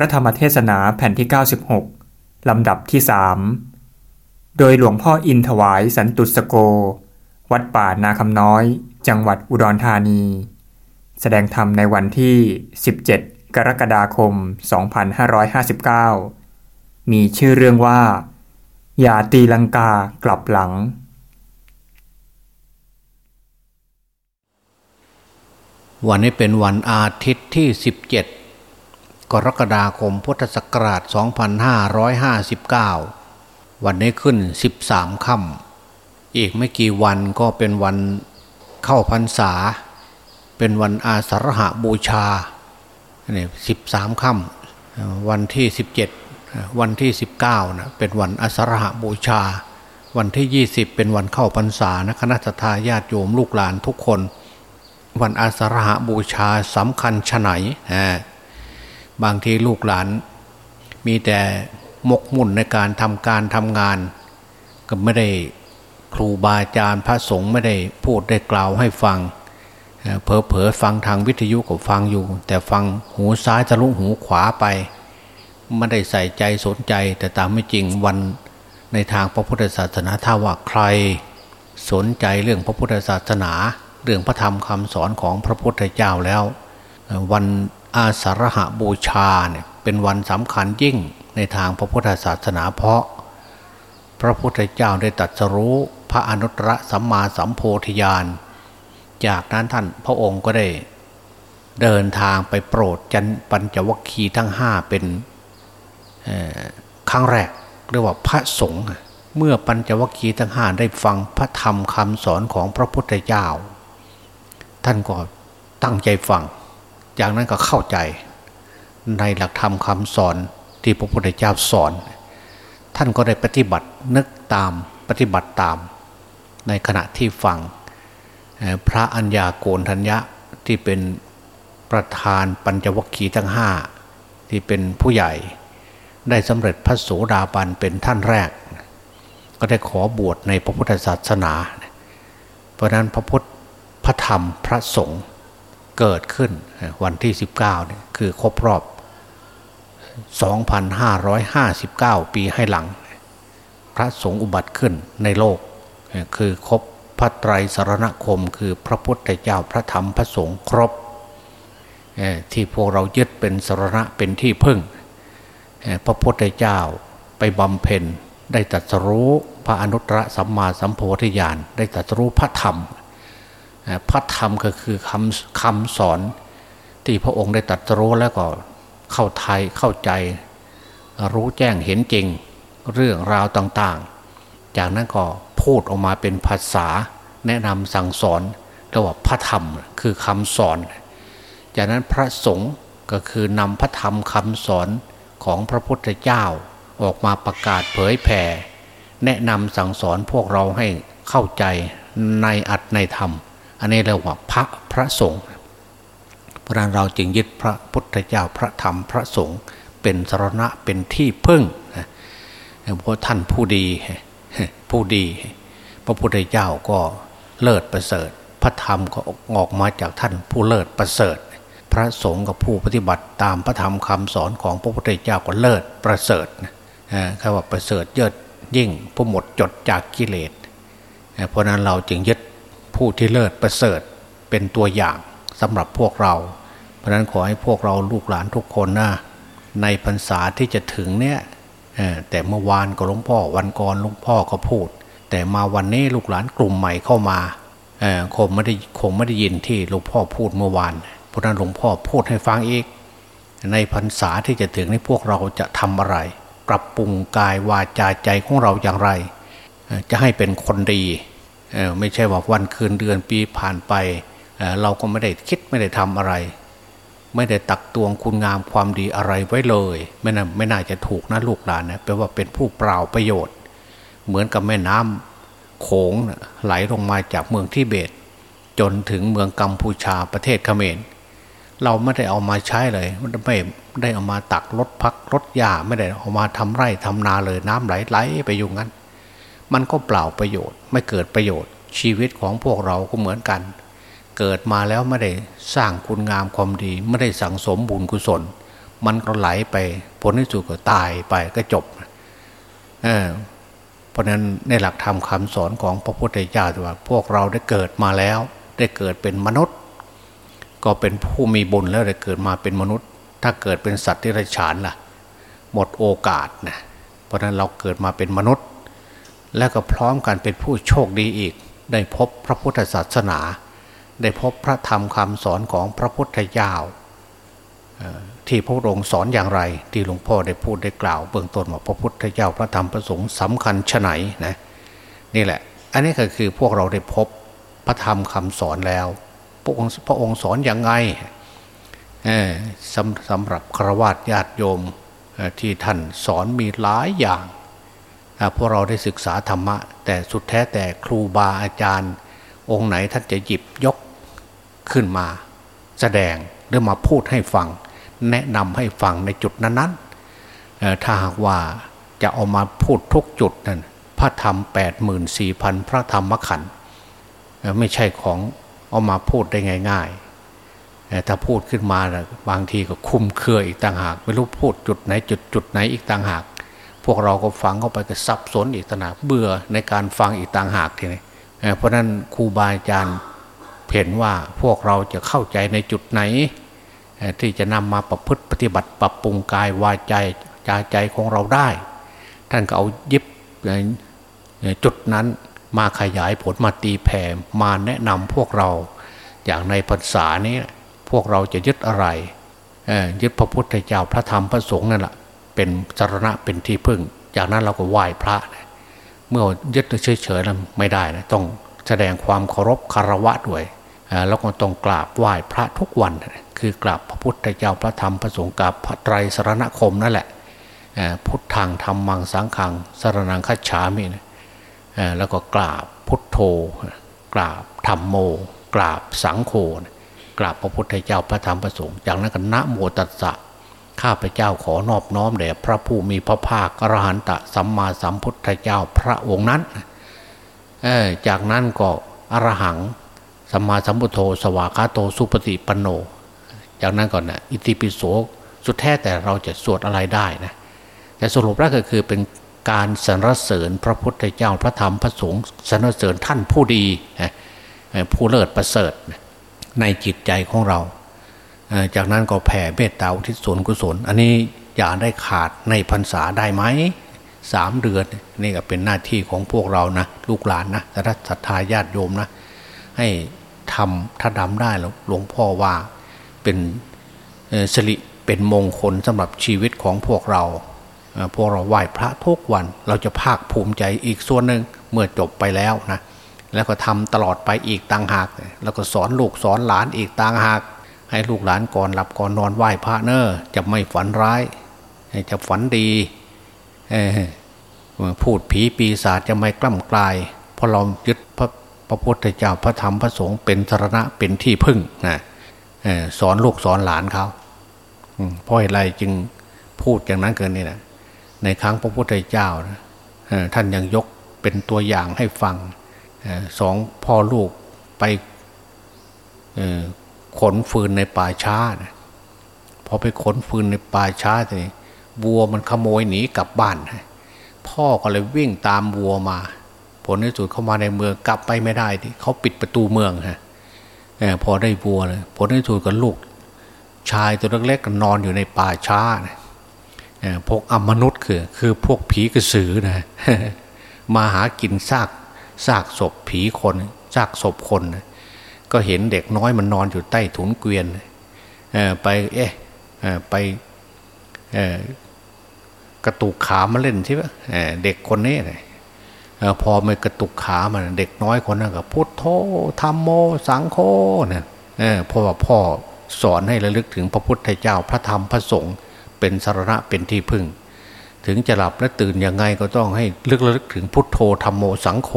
ระธรรมเทศนาแผ่นที่ 96 ลำดับที่สโดยหลวงพ่ออินถวายสันตุสโก วัดป่านาคำน้อย จังหวัดอุดรธานี แสดงธรรมในวันที่ 17 กรกฎาคม 2559 มีชื่อเรื่องว่า อย่าตีลังกากลับหลัง วันนี้เป็นวันอาทิตย์ที่ 17 กรกฎาคมพุทธศักราช 2559 วันนี้ขึ้น 13ค่ำอีกไม่กี่วันก็เป็นวันเข้าพรรษา เป็นวันอาสาฬหบูชาเนี่ยสิบสามค่ำวันที่ 17 วันที่ 19นะเป็นวันอาสาฬหบูชา วันที่ 20 เป็นวันเข้าพรรษานะคณะทาญาติโยมลูกหลานทุกคน วันอาสาฬหบูชาสำคัญชะไหน บางทีลูกหลาน มีแต่มกมุ่นในการทำการทำงาน ก็ไม่ได้ครูบาอาจารย์พระสงฆ์ไม่ได้พูดได้กล่าวให้ฟังเพอเพอฟังทางวิทยุก็ฟังอยู่ แต่ฟังหูซ้ายจะลุหูขวาไปไม่ได้ใส่ใจสนใจ แต่ตามไม่จริงวันในทางพระพุทธศาสนาถ้าว่าใคร สนใจเรื่องพระพุทธศาสนา เรื่องพระธรรมคำสอนของพระพุทธเจ้าแล้ว วัน อาสาฬหบูชาเนี่ยเป็นวันสำคัญยิ่งในทางพระพุทธศาสนาเพราะ พระพุทธเจ้าได้ตรัสรู้พระอนุตตรสัมมาสัมโพธิญาณ จากนั้นท่านพระองค์ก็ได้เดินทางไปโปรดจันปัญจวัคคีย์ทั้งห้าเป็นครั้งแรกเรียกว่าพระสงฆ์เมื่อปัญจวัคคีย์ทั้งห้าได้ฟังพระธรรมคำสอนของพระพุทธเจ้า ท่านก็ตั้งใจฟัง จากนั้นก็เข้าใจ ในหลักธรรมคำสอนที่พระพุทธเจ้าสอน ท่านก็ได้ปฏิบัตินึกตามปฏิบัติตาม ในขณะที่ฟังพระอัญญาโกณทัญญะที่เป็นประธานปัญจวัคคีย์ทั้งห้าที่เป็นผู้ใหญ่ ได้สำเร็จพระโสดาบันเป็นท่านแรก ก็ได้ขอบวชในพระพุทธศาสนา เพราะนั้นพระพุทธพระธรรมพระสงฆ์ เกิดขึ้นวันที่ 19เนี่ยคือครบรอบ 2,559 ปีให้หลัง พระสงฆ์อุบัติขึ้นในโลก คือครบพระไตรสรณคม คือพระพุทธเจ้าพระธรรมพระสงฆ์ครบ ที่พวกเรายึดเป็นสรณะเป็นที่พึ่ง พระพุทธเจ้าไปบำเพ็ญได้ตรัสรู้พระอนุตตรสัมมาสัมโพธิญาณได้ตรัสรู้พระธรรม พระธรรมก็คือคำคำสอนที่พระองค์ได้ตรัสรู้แล้วก็เข้าไทยเข้าใจ รู้แจ้งเห็นจริงเรื่องราวต่างๆ จากนั้นก็พูดออกมาเป็นภาษาแนะนำสั่งสอนเรียกว่าพระธรรมคือคำสอน จากนั้นพระสงฆ์ก็คือนำพระธรรมคำสอนของพระพุทธเจ้าออกมาประกาศเผยแผ่ แนะนำสั่งสอนพวกเราให้เข้าใจในอัตในธรรม อันนี้เรียกว่าพระพระสงฆ์เพราะนั้นเราจึงยึดพระพุทธเจ้าพระธรรมพระสงฆ์เป็นสรณะเป็นที่พึ่งเพราะท่านผู้ดีผู้ดี พระพุทธเจ้าก็เลิศประเสริฐ พระธรรมก็ออกมาจากท่านผู้เลิศประเสริฐ พระสงฆ์กับผู้ปฏิบัติตามพระธรรมคำสอนของพระพุทธเจ้าก็เลิศประเสริฐคำว่าประเสริฐเยิดยิ่งผู้หมดจดจากกิเลสเพราะนั้นเราจึงยึด ผู้ที่เลิศประเสริฐเป็นตัวอย่างสำหรับพวกเรา เพราะนั้นขอให้พวกเราลูกหลานทุกคนนะในพรรษาที่จะถึงเนี่ยแต่เมื่อวานก็หลวงพ่อวันก่อนหลวงพ่อก็พูด แต่มาวันนี้ลูกหลานกลุ่มใหม่เข้ามาคงไม่ได้คงไม่ได้ยินที่หลวงพ่อพูดเมื่อวานเพราะนั้นหลวงพ่อพูดให้ฟังอีก ในพรรษาที่จะถึงนี้พวกเราจะทำอะไร ปรับปรุงกายวาจาใจของเราอย่างไร จะให้เป็นคนดี ไม่ใช่ว่าวันคืนเดือนปีผ่านไปเเราก็ไม่ได้คิดไม่ได้ทำอะไร ไม่ได้ตักตวงคุณงามความดีอะไรไว้เลย ไม่น่าไม่น่าจะถูกนะลูกหลานนะแปลว่าเป็นผู้เปล่าประโยชน์ เหมือนกับแม่น้ำโขงไหลลงมาจากเมืองทิเบต จนถึงเมืองกัมพูชาประเทศเขมรเราไม่ได้เอามาใช้เลยไม่ได้เอามาตักรถพักรถยาไม่ได้เอามาทำไร่ทำนาเลยน้ำไหลไหลไปอยู่งั้น มันก็เปล่าประโยชน์ ไม่เกิดประโยชน์ ชีวิตของพวกเราก็เหมือนกัน เกิดมาแล้วไม่ได้สร้างคุณงามความดี ไม่ได้สั่งสมบุญกุศล มันก็ไหลไปผลที่สุดก็ตายไปก็จบเออเพราะนั้นในหลักธรรมคำสอนของพระพุทธเจ้าว่า พวกเราได้เกิดมาแล้ว ได้เกิดเป็นมนุษย์ ก็เป็นผู้มีบุญแล้วได้เกิดมาเป็นมนุษย์ ถ้าเกิดเป็นสัตว์ที่ไรฉานล่ะ หมดโอกาสนะเพราะนั้นเราเกิดมาเป็นมนุษย์ และก็พร้อมกันเป็นผู้โชคดีอีก ได้พบพระพุทธศาสนา ได้พบพระธรรมคำสอนของพระพุทธเจ้าที่พระองค์สอนอย่างไร ที่หลวงพ่อได้พูดได้กล่าวเบื้องต้นว่าพระพุทธเจ้าพระธรรมพระสงฆ์สำคัญชไหนนะนี่แหละ อันนี้ก็คือพวกเราได้พบพระธรรมคำสอนแล้ว พระองค์พระองค์สอนอย่างไงสำสำหรับครวญญาติโยมที่ท่านสอนมีหลายอย่าง พวกเราได้ศึกษาธรรมะ แต่สุดแท้แต่ครูบาอาจารย์ องค์ไหนท่านจะหยิบยกขึ้นมา แสดงหรือมาพูดให้ฟัง แนะนำให้ฟังในจุดนั้นๆถ้าหากว่าจะเอามาพูดทุกจุดนั่นพระธรรมแปดหมื่นสี่พันพระธรรมขันธ์ไม่ใช่ของเอามาพูดได้ง่ายๆถ้าพูดขึ้นมาบางทีก็คุมเครืออีกต่างหาก ไม่รู้พูดจุดไหนจุดจุดไหนอีกต่างหาก วกเราก็ฟังเข้าไปก็สับสนอีกต่างหากเบื่อในการฟังอีกต่างหากทีนี้เพราะนั้นครูบาอาจารย์เห็นว่าพวกเราจะเข้าใจในจุดไหน ที่จะนำมาประพฤติปฏิบัติปรับปรุงกายวาใจใจใจของเราได้ ท่านก็เอายิบจุดนั้นมาขยายผลมาตีแผ่มาแนะนำพวกเราอย่างในภาษานี้พวกเราจะยึดอะไรยึดพระพุทธเจ้าพระธรรมพระสงฆ์นั่นแหละ เป็นสารณะเป็นที่พึ่ง จากนั้นเราก็ไหว้พระเมื่อยึดเฉยๆแล้วไม่ได้นะต้องแสดงความเคารพคารวะด้วยแล้วก็ต้องกราบไหว้พระทุกวัน คือกราบพระพุทธเจ้าพระธรรมพระสงฆ์กับพระไตรสรณคมนั่นแหละพุทธังธรรมังสังขังสรนังคัจฉามินะแล้วก็กราบพุทโธ กราบธรรมโม กราบสังโฆกราบพระพุทธเจ้าพระธรรมพระสงฆ์จากนั้นก็นะโมตัสสะ ข้าพเจ้าขอนอบน้อมแด่พระผู้มีพระภาคอรหันตสัมมาสัมพุทธเจ้าพระองค์นั้นจากนั้นก็อรหังสัมมาสัมพุทโธสวากาโตสุปฏิปันโน จากนั้นก่อนนะอิติปิโสสุดแท้แต่เราจะสวดอะไรได้นะแต่สรุปแล้วก็คือเป็นการสรรเสริญพระพุทธเจ้าพระธรรมพระสงฆ์สรรเสริญท่านผู้ดีผู้เลิศประเสริฐในจิตใจของเรา จากนั้นก็แผ่เมตตาอุทิศส่วนกุศล อันนี้อย่าได้ขาดในพรรษาได้ไหมสามเดือนนี่ก็เป็นหน้าที่ของพวกเรานะลูกหลานนะแต่ถ้าศรัทธาญาติโยมนะ ให้ทำถ้าดำได้แล้วหลวงพ่อว่าเป็นสิริเป็นมงคลสำหรับชีวิตของพวกเรา พวกเราไหว้พระทุกวัน เราจะภาคภูมิใจอีกส่วนหนึ่งเมื่อจบไปแล้วนะแล้วก็ทำตลอดไปอีกต่างหาก แล้วก็สอนลูกสอนหลานอีกต่างหาก ให้ลูกหลานก่อนหลับก่อนนอนไหว้พระเนอจะไม่ฝันร้ายจะฝันดีพูดผีปีศาจจะไม่กล้ำกลาย เพราะเรายึดพระพระพุทธเจ้าพระธรรมพระสงฆ์เป็นสารณะเป็นที่พึ่งนะสอนลูกสอนหลานเขาเพราะอะไรจึงพูดอย่างนั้นเกินนี่นะในครั้งพระพุทธเจ้านะท่านยังยกเป็นตัวอย่างให้ฟังสองพ่อลูกไป ขนฟืนในป่าช้านะพอไปขนฟืนในป่าช้าทีวัวมันขโมยหนีกลับบ้านพ่อก็เลยวิ่งตามวัวมา ผลในสุดเข้ามาในเมืองกลับไปไม่ได้ที่เขาปิดประตูเมืองฮะพอได้บัวเลยผลในสุดกับลูก ชายตัวเล็กๆนอนอยู่ในป่าช้านะพวกอมนุษย์คือคือพวกผีกระสือนะมาหากินซากซากศพผีคนซากศพคน ก็เห็นเด็กน้อยมันนอนอยู่ใต้ถุนเกวียนไปเอ๊ะไปกระตุกขามาเล่นใช่ไหมเด็กคนนี้พอม่กระตุกขามันเด็กน้อยคนนั้นก็พุทโธธรรมโมสังโฆเนี่ยเพราะว่าพ่อสอนให้ระลึกถึงพระพุทธเจ้าพระธรรมพระสงฆ์เป็นสารณะเป็นที่พึ่ง ถึงจะหลับและตื่นยังไงก็ต้องให้ลึกระลึกถึงพุทโธธรรมโมสังโฆ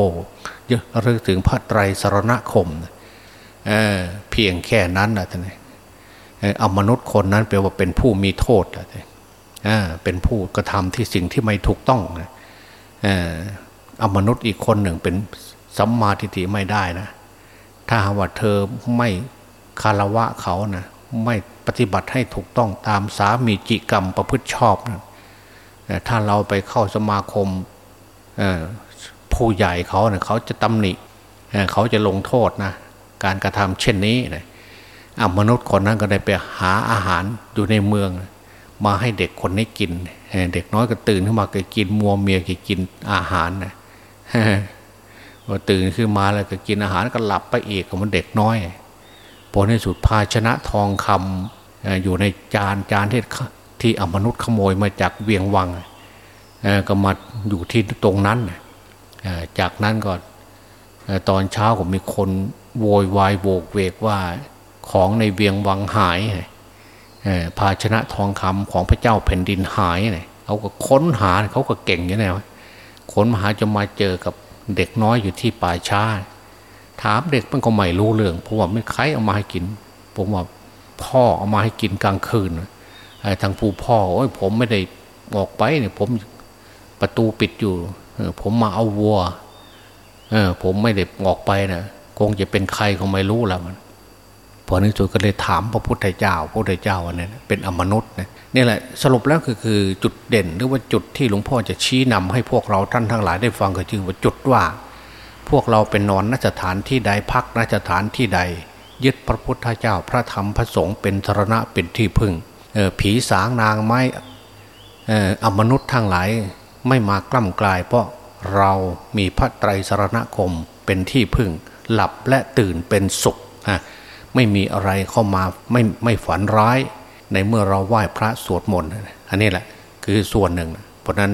เยอะระลึกถึงพระไตรสารณคมเเพียงแค่นั้นนะท่านเอามนุษย์คนนั้นแปลว่าเป็นผู้มีโทษเป็นผู้กระทำที่สิ่งที่ไม่ถูกต้องเอามนุษย์อีกคนหนึ่งเป็นสัมมาทิฏฐิไม่ได้นะ ถ้าว่าเธอไม่คารวะเขานะไม่ปฏิบัติให้ถูกต้องตามสามีจิกรรมประพฤติชอบนะถ้าเราไปเข้าสมาคมผู้ใหญ่เขาเนะเขาจะตำหนิเขาจะลงโทษนะ การกระทำเช่นนี้นะมนุษย์คนนั้นก็ได้ไปหาอาหารอยู่ในเมือง มาให้เด็กคนนี้กิน เด็กน้อยก็ตื่นขึ้นมาก็กินมัวเมียก็กินอาหารนะพอตื่นขึ้นมาแล้วก็กินอาหารก็หลับไปอีกมันเด็กน้อยผลในสุดภาชนะทองคำอยู่ในจานจานที่ที่อมนุษย์ขโมยมาจากเวียงวังก็มาอยู่ที่ตรงนั้นจากนั้นก็ตอนเช้าก็มีคน โวยวายโวกเวกว่าของในเวียงวังหายภาชนะทองคำของพระเจ้าแผ่นดินหายเขาก็ค้นหาเขาก็เก่งอย่างนี้นะค้นหาจะมาเจอกับเด็กน้อยอยู่ที่ป่าช้าถามเด็กมันก็ไม่รู้เรื่องเพราะว่าไม่ใครเอามาให้กิน ผมว่าพ่อเอามาให้กินกลางคืนทางผู้พ่อโอ้ยผมไม่ได้ออกไปเนี่ยผมประตูปิดอยู่ผมมาเอาวัวผมไม่ได้ออกไปนะ งจะเป็นใครก็ไม่รู้แล้วมันพอในสุดก็เลยถามพระพุทธเจ้าพระพุทธเจ้าเนี่ยเป็นอมนุษย์นี่แหละสรุปแล้วคือคือจุดเด่นหรือว่าจุดที่หลวงพ่อจะชี้นำให้พวกเราท่านทั้งหลายได้ฟังก็คือว่าจุดว่า พวกเราเป็นนอนนัสถานที่ใดพักนัสถานที่ใด ยึดพระพุทธเจ้าพระธรรมพระสงฆ์เป็นสรณะเป็นที่พึ่งผีสางนางไม้อมนุษย์ทั้งหลายไม่มากล้ำกลาย เพราะเรามีพระไตรสรณคมเป็นที่พึ่ง หลับและตื่นเป็นสุขไม่มีอะไรเข้ามาไม่ไม่ฝันร้าย ในเมื่อเราไหว้พระสวดมนต์อันนี้แหละคือส่วนหนึ่ง เพราะนั้น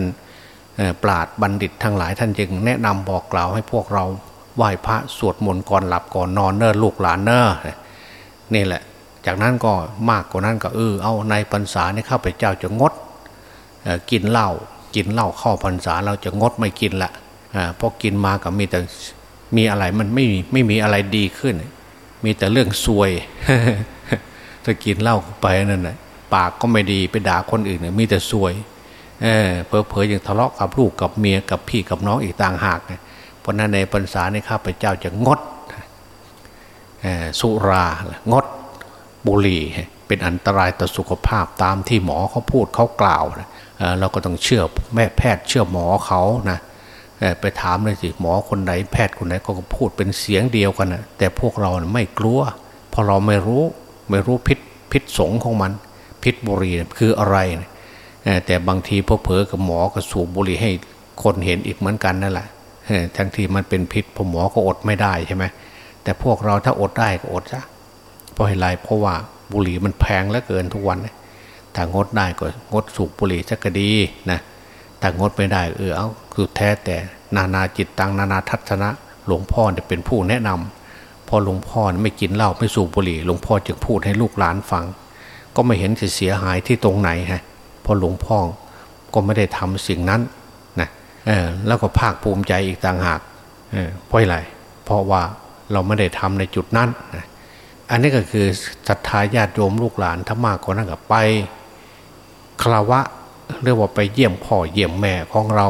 ปราดบัณฑิตทั้งหลายท่านจึงแนะนำบอกกล่าวให้พวกเราไหว้พระสวดมนต์ก่อนหลับก่อนนอนเนอลูกหลานเนอนี่แหละ จากนั้นก็มากกว่านั้นก็เออเอาในพรรษาเนี่ยข้าพเจ้าจะงดกินเหล้ากินเหล้าเข้าพรรษาเราจะงดไม่กินละเพราะกินมากับมีแต่ มีอะไรมันไม่มีไม่มีอะไรดีขึ้น มีแต่เรื่องซวยถ้ากินเหล้าไปนั่นแหละปากก็ไม่ดีไปด่าคนอื่นมีแต่ซวยเออเพอเพอยังทะเลาะกับลูกกับเมียกับพี่กับน้องอีกต่างหากเพราะนั้นในพรรษาในข้าพเจ้าจะงดสุรางดบุหรี่เป็นอันตรายต่อสุขภาพตามที่หมอเขาพูดเขากล่าวนะเราก็ต้องเชื่อแม่แพทย์เชื่อหมอเขานะ ไปถามเลยสิหมอคนไหนแพทย์คนไหนก็พูดเป็นเสียงเดียวกันนะแต่พวกเราไม่กลัว เพราะเราไม่รู้ไม่รู้พิษพิษสงของมัน พิษบุหรี่คืออะไรนะแต่บางทีพอเผลอกับหมอก็สูบบุหรี่ให้คนเห็นอีกเหมือนกันนั่นแหละทั้งที่มันเป็นพิษพอหมอก็อดไม่ได้ใช่ไหมแต่พวกเราถ้าอดได้ก็อดซะเพราะอะไรเพราะว่าบุหรี่มันแพงเหลือเกินทุกวันถ้างดได้ก็งดสูบบุหรี่สักกดีนะถ้างดไม่ได้เออเอา คือแท้แต่นานาจิตตังนานาทัศนะ หลวงพ่อเนี่ยเป็นผู้แนะนำพอหลวงพ่อไม่กินเหล้าไม่สูบบุหรี่หลวงพ่อจึงพูดให้ลูกหลานฟัง ก็ไม่เห็นจะเสียหายที่ตรงไหนฮะพราะหลวงพ่อก็ไม่ได้ทำสิ่งนั้นนะเออแล้วก็ภาคภูมิใจอีกต่างหากเออเพราะอะไรเพราะว่าเราไม่ได้ทำในจุดนั้นนะอันนี้ก็คือศรัทธาญาติโยมลูกหลานถ้ามากกว่านั้นก็ไปคารวะเรียกว่าไปเยี่ยมพ่อเยี่ยมแม่ของเรา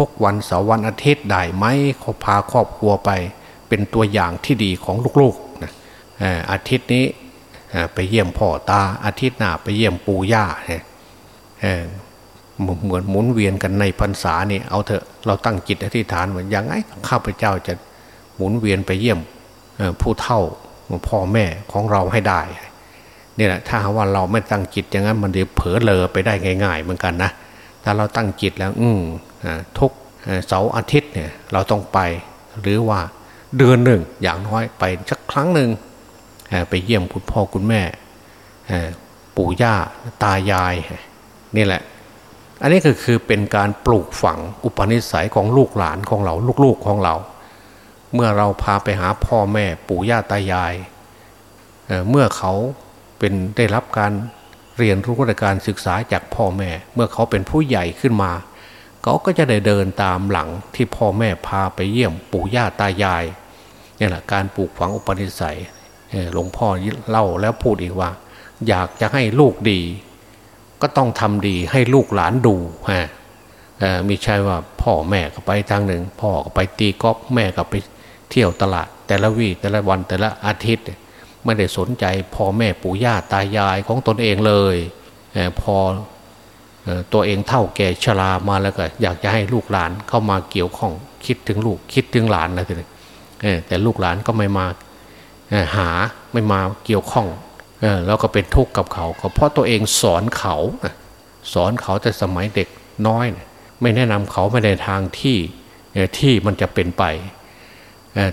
ทุกวันเสาร์วันอาทิตย์ได้ไหมเขาพาครอบครัวไป เป็นตัวอย่างที่ดีของลูกๆนะอาทิตย์นี้ไปเยี่ยมพ่อตาอาทิตย์หน้าไปเยี่ยมปู่ย่าเหมือนหมุนเวียนกันในพรรษานี่เอาเถอะเราตั้งจิตอธิษฐานว่าอย่างไงข้าพเจ้าจะหมุนเวียนไปเยี่ยมผู้เฒ่าพ่อแม่ของเราให้ได้นี่แหละถ้าว่าเราไม่ตั้งจิตอย่างนั้นมันจะเผลอเลอไปได้ง่าย ๆ เหมือนกันนะถ้าเราตั้งจิตแล้ว อื ทุกเสาร์อาทิตย์เนี่ยเราต้องไปหรือว่าเดือนหนึ่งอย่างน้อยไปสักครั้งหนึ่งไปเยี่ยมคุณพ่อคุณแม่ปู่ย่าตายายนี่แหละ อันนี้ก็คือเป็นการปลูกฝังอุปนิสัยของลูกหลานของเราลูกๆของเรา เมื่อเราพาไปหาพ่อแม่ปู่ย่าตายายเเมื่อเขาเป็นได้รับการเรียนรู้การศึกษาจากพ่อแม่ เมื่อเขาเป็นผู้ใหญ่ขึ้นมา เขาก็จะได้เดินตามหลังที่พ่อแม่พาไปเยี่ยมปู่ย่าตายายนี่แหละการปลูกฝังอุปนิสัยหลวงพ่อเล่าแล้วพูดอีกว่า อยากจะให้ลูกดี ก็ต้องทำดีให้ลูกหลานดูฮะมีใช่ว่าพ่อแม่ก็ไปทางหนึ่ง พ่อก็ไปตีกอล์ฟแม่ก็ไปเที่ยวตลาด แต่ละวีแต่ละวันแต่ละอาทิตย์ ไม่ได้สนใจพ่อแม่ปู่ย่าตายายของตนเองเลยเอพอ ตัวเองเท่าแก่ชรามาแล้วก็ อยากจะให้ลูกหลานเข้ามาเกี่ยวข้องคิดถึงลูกคิดถึงหลานนะทีนี้แต่ลูกหลานก็ไม่มาหาไม่มาเกี่ยวข้องเออแล้วก็เป็นทุกข์กับเขาก็เพราะตัวเองสอนเขาสอนเขาแต่สมัยเด็กน้อย ไม่แนะนำเขาไม่ในทางที่ที่มันจะเป็นไป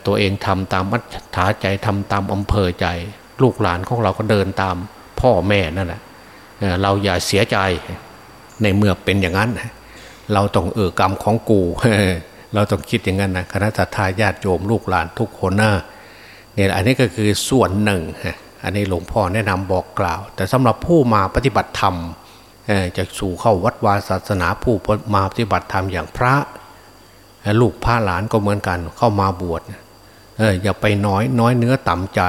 ตัวเองทำตามมัธยาใจทำตามอำเภอใจ ลูกหลานของเราก็เดินตามพ่อแม่นั่นแหละเราอย่าเสียใจ ในเมื่อเป็นอย่างนั้น เราต้องเออกรรมของกูเราต้องคิดอย่างนั้นนะคณะทาญาติโยมลูกหลานทุกคนนะเนี่ยอันนี้ก็คือส่วนหนึ่งอันนี้หลวงพ่อแนะนำบอกกล่าว แต่สำหรับผู้มาปฏิบัติธรรมจะสู่เข้าวัดวาศาสนาผู้มาปฏิบัติธรรมอย่างพระ ลูกพระหลานก็เหมือนกันเข้ามาบวชเอออย่าไปน้อยน้อยเนื้อต่ำใจ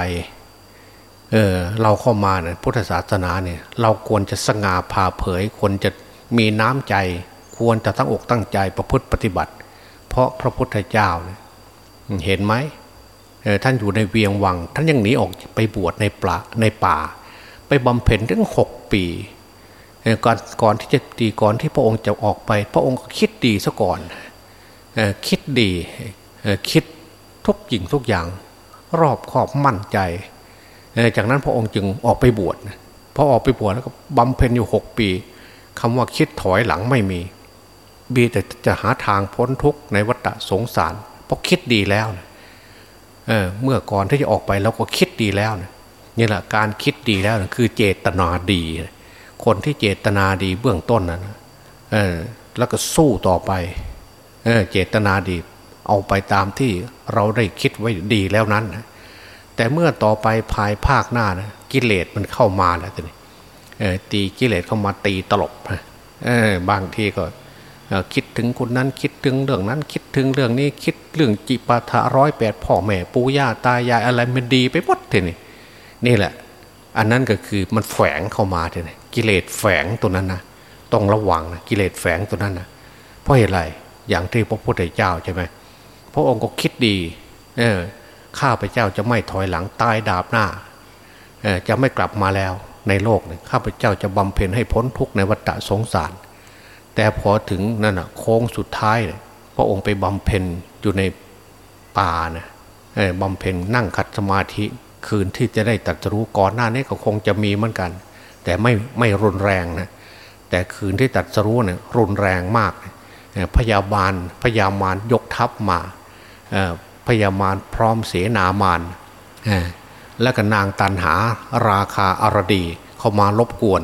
เออเราเข้ามาเนี่ยพุทธศาสนาเนี่ยเราควรจะสง่าผ่าเผยควรจะ มีน้ำใจควรจะตั้งอกตั้งใจประพฤติปฏิบัติ เพราะพระพุทธเจ้าเเห็นไหมท่านอยู่ในเวียงวัง ท่านยังหนีออกไปบวชในป่าในป่า ไปบำเพ็ญถึงหกปีก่อนก่อนที่จะดีก่อนที่พระองค์จะออกไป พระองค์ก็คิดดีซะก่อนคิดดีคิดทุกสิ่งทุกอย่าง รอบครอบมั่นใจ จากนั้นพระองค์จึงออกไปบวชพอออกไปบวชแล้วก็บำเพ็ญอยู่หกปี คำว่าคิดถอยหลังไม่มีบีแต่จะหาทางพ้นทุกข์ในวัฏสงสาร เพราะคิดดีแล้วนะเเมื่อก่อนที่จะออกไปเราก็คิดดีแล้วนะนี่แหละการคิดดีแล้วนะคือเจตนาดี คนที่เจตนาดีเบื้องต้นนะแล้วก็สู้ต่อไปเอเจตนาดีเอาไปตามที่เราได้คิดไว้ดีแล้วนั้นนะแต่เมื่อต่อไปภายภาคหน้านะกิเลสมันเข้ามาแล้วทีนี้ ตีกิเลสเข้ามาตีตลบอบางทีก็คิดถึงคนนั้นคิดถึงเรื่องนั้น คิดถึงเรื่องนี้คิดเรื่องจิปาถะร้อยแปดพ่อแม่ปู่ย่าตายายอะไรมันดีไปหมดทีนี้นี่แหละ อันนั้นก็คือมันแฝงเข้ามาทีนี้กิเลสแฝงตัวนั้นนะต้องระวังนะกิเลสแฝงตัวนั้นนะเพราะเหตุไรอย่างที่พระพุทธเจ้าใช่ไหมพระองค์ก็คิดดี เออข้าพเจ้าจะไม่ถอยหลังตายดาบหน้าเออจะไม่กลับมาแล้ว ในโลกเนี่ยข้าพเจ้าจะบำเพ็ญให้พ้นทุกข์ในวัฏสงสาร แต่พอถึงนั่นน่ะโค้งสุดท้ายเนี่ยพระองค์ไปบำเพ็ญอยู่ในป่านะบำเพ็ญนั่งคัดสมาธิคืนที่จะได้ตรัสรู้ก่อนหน้านี้ก็คงจะมีเหมือนกัน แต่ไม่ไม่รุนแรงนะแต่คืนที่ตรัสรู้เนี่ยรุนแรงมาก พยาบาลพยามารยกทัพมาพยามารพร้อมเสนามาน แล้วก็นางตันหาราคาอารดีเข้ามารบกวน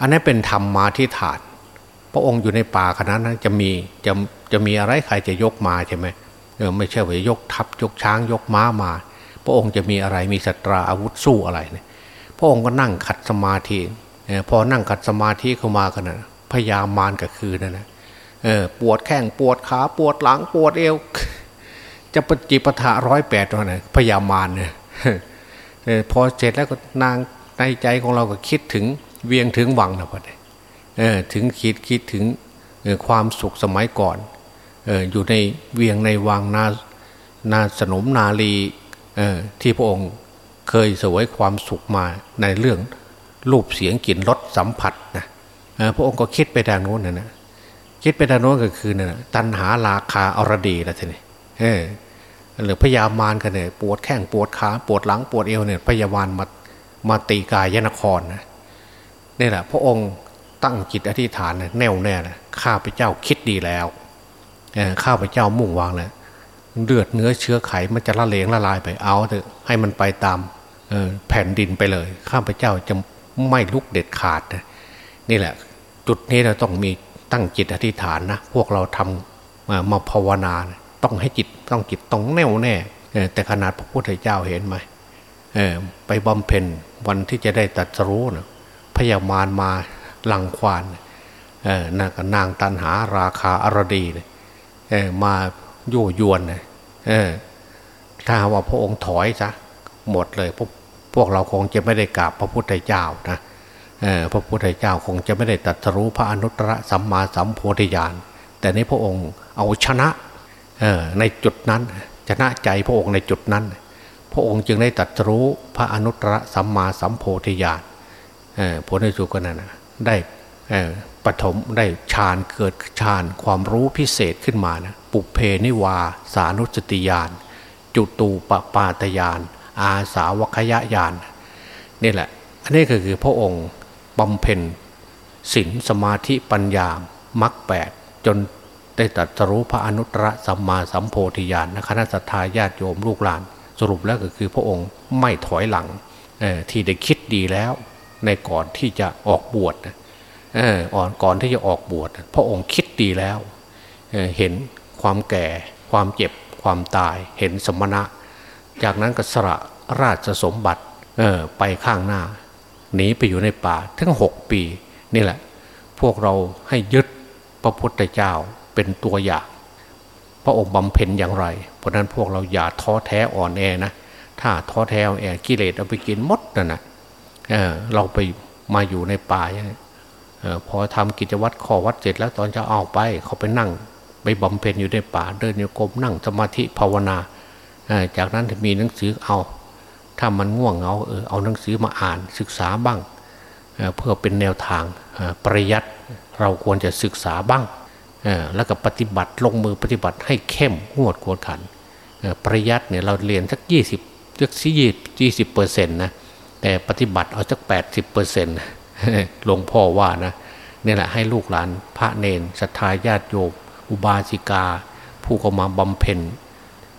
อันนี้เป็นธรรมมาที่ฐาน พระองค์อยู่ในป่าขนาดนั้นจะมีจะจะมีอะไรใครจะยกมาใช่ไหมเออไม่ใช่ว่ายกทัพยกช้างยกม้ามา พระองค์จะมีอะไรมีสตราอาวุธสู้อะไรเนี่ยพระองค์ก็นั่งขัดสมาธิพอนั่งขัดสมาธิเข้ามากันนะพยามารกับคืนนั่นนะเออปวดแข้งปวดขาปวดหลังปวดเอว จะปจิปทะร้อยแปดตัวนะพยามารเนี่ย พอเสร็จแล้วก็นางในใจของเราก็คิดถึงเวียงถึงวังนะพอดีเออถึงคิดคิดถึงความสุขสมัยก่อนเอออยู่ในเวียงในวังนานาสนมนาลีเออที่พระองค์เคยสวยความสุขมาในเรื่องรูปเสียงกลิ่นรสสัมผัสนะพระองค์ก็คิดไปทางโน้นนะนะคิดไปทางโน้นก็คือนะตันหาราคาอรดีนะทีนี้เออ หรือพยามารกันเนี่ยปวดแข้งปวดขาปวดหลังปวดเอวเนี่ยพยามารมามาตีกายยนครนะนี่แหละ พระองค์ตั้งจิตอธิษฐานนะแน่วแน่นะข้าพเจ้าคิดดีแล้วข้าพเจ้ามุ่งวางแล้วเลือดเนื้อเชื้อไขมันจะละเลงละลายไปเอาเถอะให้มันไปตามแผ่นดินไปเลย ข้าพเจ้าจะไม่ลุกเด็ดขาดนะนี่แหละ จุดนี้เราต้องมีตั้งจิตอธิษฐานนะพวกเราทำมามาภาวนานะ ต้องให้จิตต้องจิตต้องแน่วแน่แต่ขนาดพระพุทธเจ้าเห็นไหมไปบำเพ็ญวันที่จะได้ตัดสู้นะพยามารมาลังควานนางนางตันหาราคาอรดีนะมาโยยวนนะถ้าว่าพระองค์ถอยซะหมดเลยพวกพวกเราคงจะไม่ได้กราบพระพุทธเจ้านะพระพุทธเจ้าคงจะไม่ได้ตรัสรู้พระอนุตตรสัมมาสัมโพธิญาณแต่ในพระองค์เอาชนะ ในจุดนั้นชนะใจพระองค์ในจุดนั้น พระองค์จึงได้ตรัสรู้พระอนุตตรสัมมาสัมโพธิญาณผลในสุกนั้นได้ปฐมได้ฌานเกิดฌานความรู้พิเศษขึ้นมานะปุเพนิวาสานุสติญาณจุตูปปาตญาณอาสาวคยญาณนี่แหละ อันนี้ก็คือพระองค์บำเพ็ญศีลสมาธิปัญญามรรคแปดจน ได้ตรัสรู้พระอนุตตรสัมมาสัมโพธิญาณนะคณะสัตยาญาติโยมลูกหลาน สรุปแล้วก็คือพระองค์ไม่ถอยหลังที่ได้คิดดีแล้ว ในก่อนที่จะออกบวชอ่อนก่อนที่จะออกบวชพระองค์คิดดีแล้วเเห็นความแก่ความเจ็บความตายเห็นสมณะ จากนั้นก็สละราชสมบัติไปข้างหน้าหนีไปอยู่ในป่าทั้งหกปีนี่แหละ พวกเราให้ยึดพระพุทธเจ้า เป็นตัวอย่าง พระองค์บำเพ็ญอย่างไร เพราะนั้นพวกเราอย่าท้อแท้อ่อนแอนะถ้าท้อแท้อ่อนแอกิเลสเอาไปกินมดนั่นนะเเราไปมาอยู่ในป่าอย่างนี้พอทำกิจวัตรข้อวัดเสร็จแล้วตอนจะเอาไปเขาไปนั่งไปบำเพ็ญอยู่ในป่าเดินโยกมนั่งสมาธิภาวนาจากนั้นมีหนังสือเอาถ้ามันง่วงเอาเออเอาหนังสือมาอ่านศึกษาบ้างเพื่อเป็นแนวทางปริยัติเราควรจะศึกษาบ้าง แล้วก็ปฏิบัติลงมือปฏิบัติให้เข้มงวดกวดขันปริยัติเนี่ยเราเรียนสักยี่สิบสักสี่ยี่สิบเปอร์เซ็นต์นะแต่ปฏิบัติเอาสักแปดสิบเปอร์เซ็นต์หลวงพ่อว่านะนี่แหละให้ลูกหลานพระเนนศรัทธาญาติโยมอุบาสิกา ผู้ก็มาบำเพ็ญ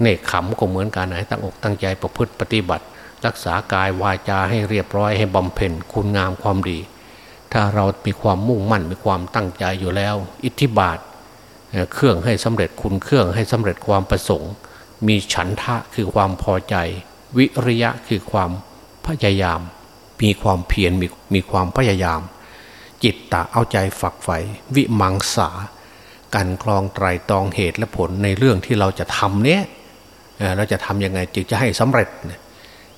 เนคขำก็เหมือนกันให้ตั้งอกตั้งใจประพฤติปฏิบัติ รักษากายวาจาให้เรียบร้อยให้บำเพ็ญคุณงามความดี ถ้าเรามีความมุ่งมั่นมีความตั้งใจอยู่แล้ว อิทธิบาท เครื่องให้สำเร็จคุณเครื่องให้สำเร็จความประสงค์ มีฉันทะคือความพอใจ วิริยะคือความพยายาม มีความเพียรมีมีความพยายาม จิตตะเอาใจฝักใฝ่วิมังสาการกรองไตรตองเหตุและผลในเรื่องที่เราจะทำเนี้ยเราจะทำยังไงจึงจะให้สำเร็จ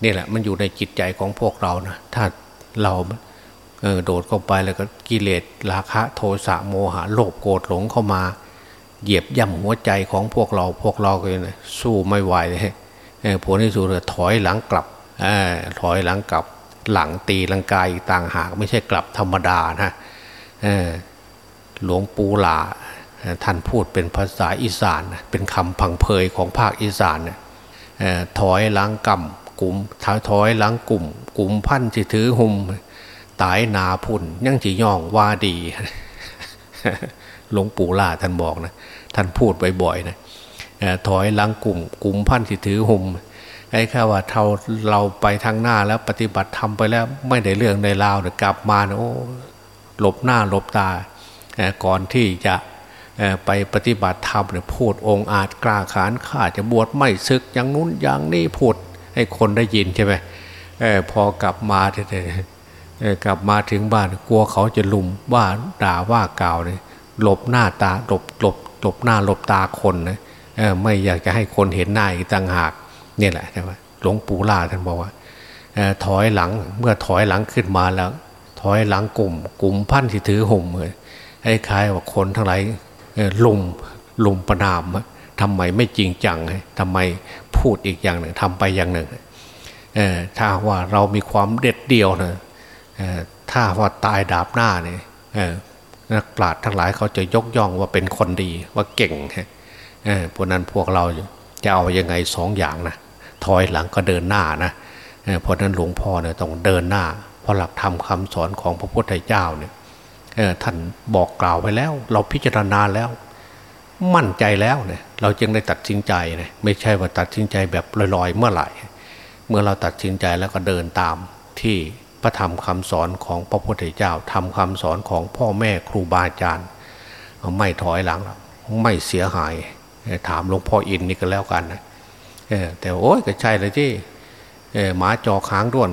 นี่แหละมันอยู่ในจิตใจของพวกเรานะถ้าเราโดดเข้าไปแล้วก็กิเลสราคะ โทสะโมหะโลภโกรธหลงเข้ามา เหยียบย่ำหัวใจของพวกเราพวกเราก็สู้ไม่ไหวเลยผลที่สุดถอยหลังกลับอถอยหลังกลับหลังตีลังกายต่างหากไม่ใช่กลับธรรมดานะหลวงปู่หลาท่านพูดเป็นภาษาอีสานเป็นคำพังเพยของภาคอีสานถอยหลังกำกลุ่มถอยหลังกลุ่ม กลุ่มพันจิถือหุม ตายนาพุ่นยังจีย่องว่าดี หลวงปู่ล่าท่านบอกนะท่านพูดบ่อยๆนะถอยหลังกลุ่มกลุ่มพันจิถือหุมไอ้ข้าว่าเราเราไปทางหน้าแล้วปฏิบัติทำไปแล้วไม่ได้เรื่องในราวเนี่ยกลับมาโอ้หลบหน้าหลบตาก่อนที่จะไปปฏิบัติธรรมเนี่ยพูดองค์อาจกล้าขานข้าจะบวชไม่ซึกอย่างนู้นอย่างนี้พูดให้คนได้ยินใช่ไหมพอกลับมาเกลับมาถึงบ้านกลัวเขาจะลุมว่าด่าว่ากล่าวเลย หลบหน้าตาหลบหลบหลบหน้าหลบตาคนนะไม่อยากจะให้คนเห็นหน้าอีกต่างหากนี่แหละใช่ไหมหลวงปู่ล่าท่านบอกว่าถอยหลังเมื่อถอยหลังขึ้นมาแล้ว ถอยหลังกลุ่ม กลุ่มพันที่ถือห่มเลยให้คล้ายว่าคนทั้งหลายลุมลุมประนามทำไมไม่จริงจังทำไมพูดอีกอย่างหนึ่งทำไปอย่างหนึ่งถ้าว่าเรามีความเด็ดเดียวนะถ้าว่าตายดาบหน้าเนี่ย นักปราชญ์ทั้งหลายเขาจะยกย่องว่าเป็นคนดีว่าเก่งเพราะนั้นพวกเราจะเอาอยัางไงสองอย่างนะถอยหลังก็เดินหน้านะเพราะนั้นหลวงพ่อเนี่ยต้องเดินหน้า เพราะหลักธรรมคาสอนของพระพุทธเจ้าเนี่ยท่านบอกกล่าวไปแล้ว เราพิจารณาแล้ว มั่นใจแล้วเนี่ยเราจึงได้ตัดสินใจเนี่ยไม่ใช่ว่าตัดสินใจแบบลอยๆ เมื่อไหร่ เมื่อเราตัดสินใจแล้วก็เดินตามที่ พระธรรมคำสอนของพระพุทธเจ้าทำคำสอนของพ่อแม่ครูบาอาจารย์ไม่ถอยหลังไม่เสียหาย ถามหลวงพ่ออินนี่ก็แล้วกันนะแต่โอ้ยก็ใช่เลยที่หมาจอค้างด้วน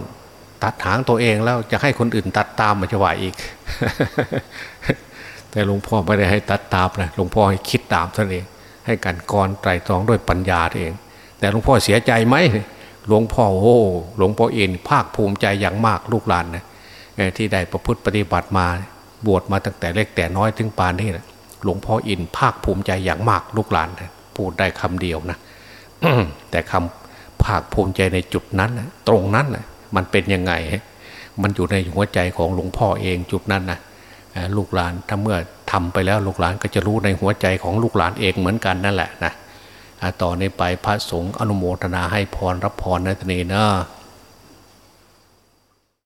ตัดหางตัวเองแล้วจะให้คนอื่นตัดตามมันจะไหวอีก แต่หลวงพ่อไม่ได้ให้ตัดตามนะหลวงพ่อให้คิดตามท่านเอง ให้กันกรไตรตรองด้วยปัญญาเอง แต่หลวงพ่อเสียใจไหม หลวงพ่อโอ้หลวงพ่อเอ็นภาคภูมิใจอย่างมากลูกหลานนะที่ได้ประพฤติปฏิบัติมาบวชมาตั้งแต่เล็กแต่น้อยถึงปานนี้นะหลวงพ่ออินภาคภูมิใจอย่างมากลูกหลานนะพูดได้คำเดียวนะแต่คำภาคภูมิใจในจุดนั้นนะตรงนั้นนะมันเป็นยังไง มันอยู่ในหัวใจของหลวงพ่อเองจุดนั้นนะลูกหลานถ้าเมื่อทำไปแล้วลูกหลานก็จะรู้ในหัวใจของลูกหลานเองเหมือนกันนั่นแหละนะ ต่อเนนี้ไปพระสงฆ์อนุโมทนาให้พรรับพรในตนีนะ